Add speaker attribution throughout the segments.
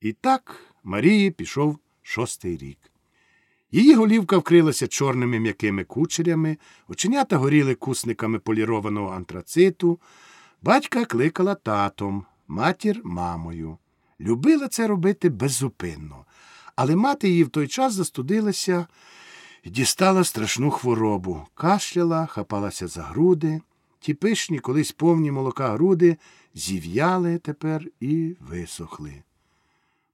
Speaker 1: І так Марії пішов шостий рік. Її голівка вкрилася чорними м'якими кучерями, оченята горіли кусниками полірованого антрациту, батька кликала татом, матір мамою. Любила це робити беззупинно, але мати її в той час застудилася і дістала страшну хворобу, кашляла, хапалася за груди. Ті пишні, колись повні молока груди, зів'яли тепер і висохли.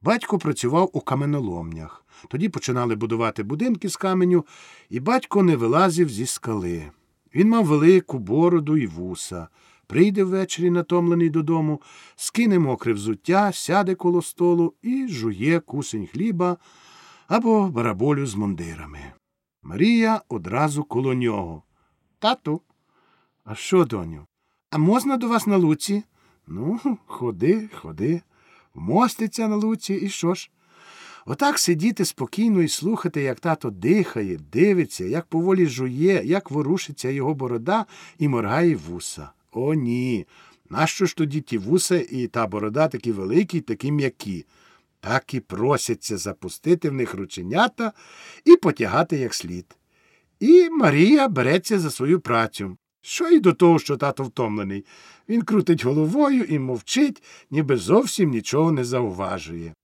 Speaker 1: Батько працював у каменоломнях. Тоді починали будувати будинки з каменю, і батько не вилазив зі скали. Він мав велику бороду і вуса. Прийде ввечері, натомлений додому, скине мокре взуття, сяде коло столу і жує кусень хліба або бараболю з мундирами. Марія одразу коло нього. Тату. А що, доню? А можна до вас на луці? Ну, ходи, ходи. Вмоститься на луці, і що ж? Отак сидіти спокійно і слухати, як тато дихає, дивиться, як поволі жує, як ворушиться його борода і моргає вуса. О, ні. Нащо ж тоді ті вуса і та борода такі великі, такі м'які? Так і просяться запустити в них рученята і потягати як слід. І Марія береться за свою працю. Що й до того, що тато втомлений. Він крутить головою і мовчить, ніби зовсім нічого не зауважує.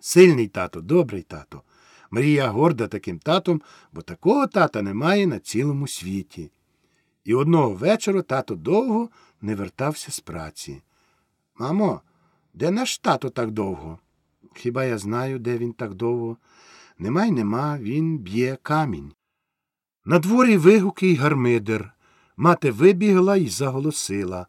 Speaker 1: Сильний тато, добрий тато. Марія горда таким татом, бо такого тата немає на цілому світі. І одного вечора тато довго не вертався з праці. Мамо, де наш тато так довго? Хіба я знаю, де він так довго? Нема й нема, він б'є камінь. На дворі вигуки й гармидер. Мати вибігла і заголосила.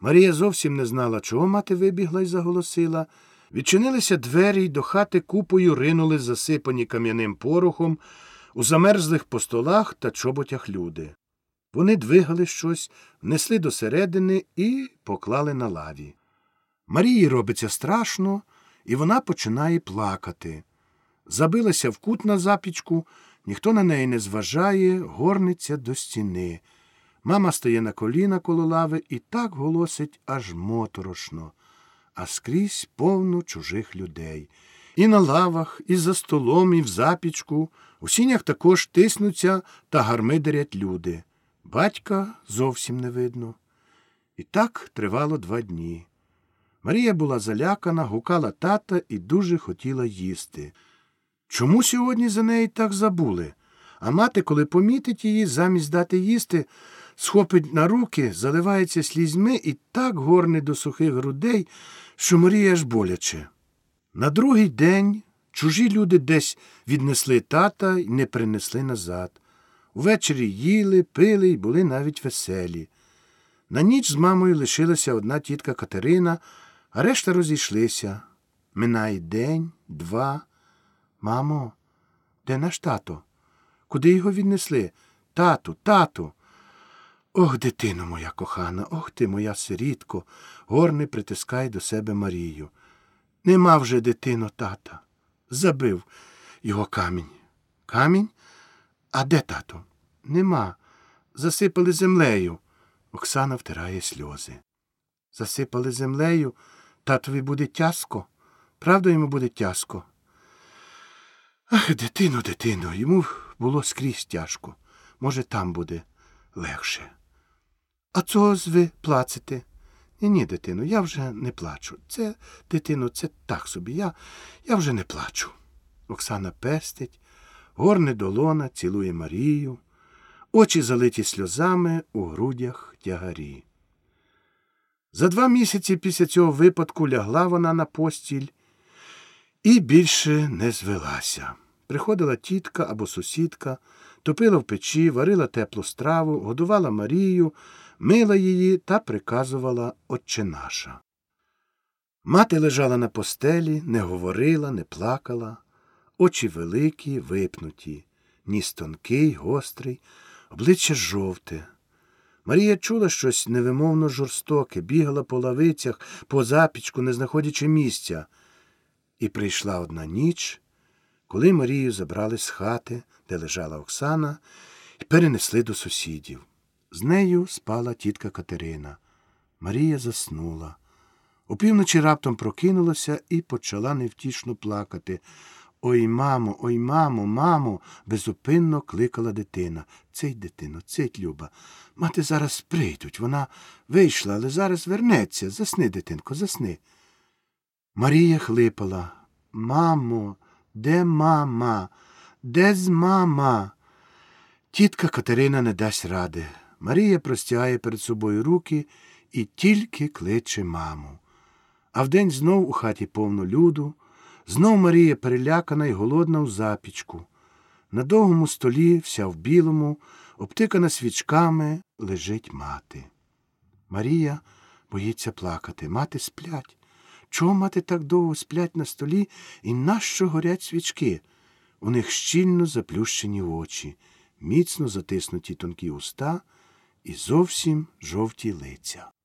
Speaker 1: Марія зовсім не знала, чого мати вибігла і заголосила. Відчинилися двері й до хати купою ринули засипані кам'яним порохом у замерзлих по столах та чоботях люди. Вони двигали щось, внесли до середини і поклали на лаві. Марії робиться страшно, і вона починає плакати. Забилася в кут на запічку, ніхто на неї не зважає, горниться до стіни. Мама стає на коліна коло лави і так голосить аж моторошно, а скрізь повно чужих людей. І на лавах, і за столом, і в запічку, у сінях також тиснуться та гармидерять люди. Батька зовсім не видно. І так тривало два дні. Марія була залякана, гукала тата і дуже хотіла їсти. Чому сьогодні за неї так забули? А мати, коли помітить її, замість дати їсти, схопить на руки, заливається слізьми і так горне до сухих грудей, що Марія аж боляче. На другий день чужі люди десь віднесли тата і не принесли назад. Увечері їли, пили і були навіть веселі. На ніч з мамою лишилася одна тітка Катерина, а решта розійшлися. Минає день, два. Мамо, де наш тато? Куди його віднесли? Тату, тату. Ох, дитино моя кохана, ох ти, моя сирітко, горний притискай до себе Марію. Нема вже дитино тата. Забив його камінь. Камінь? А де тато? Нема. Засипали землею. Оксана втирає сльози. Засипали землею, татові буде тяжко. Правда, йому буде тяжко. Ах, дитино, дитино, йому було скрізь тяжко. Може, там буде легше. А цього ж ви плаците? Ні, ні, дитино, я вже не плачу. Це, дитино, це так собі. Я, Я вже не плачу. Оксана пестить, горне долона, цілує Марію, очі залиті сльозами у грудях тягарі. За два місяці після цього випадку лягла вона на постіль і більше не звелася. Приходила тітка або сусідка, топила в печі, варила теплу страву, годувала Марію, мила її та приказувала Отче наша. Мати лежала на постелі, не говорила, не плакала, очі великі, випнуті, ніс тонкий, гострий, обличчя жовте. Марія чула щось невимовно жорстоке, бігала по лавицях, по запічку, не знаходячи місця. І прийшла одна ніч, коли Марію забрали з хати, де лежала Оксана, і перенесли до сусідів. З нею спала тітка Катерина. Марія заснула. Опівночі раптом прокинулася і почала невтішно плакати. Ой, мамо, ой, мамо, мамо, безупинно кликала дитина. Цей дитино, цить Люба. Мати зараз прийдуть. Вона вийшла, але зараз вернеться. Засни, дитинко, засни. Марія хлипала. Мамо, де мама? Де з мама? Тітка Катерина не дасть ради. Марія простягає перед собою руки і тільки кличе маму. А вдень знов у хаті повно люду, знов Марія перелякана і голодна у запічку. На довгому столі, вся в білому, обтикана свічками, лежить мати. Марія боїться плакати. Мати сплять. Чого мати так довго сплять на столі і нащо горять свічки? У них щільно заплющені очі, міцно затиснуті тонкі уста і зовсім жовті лиця.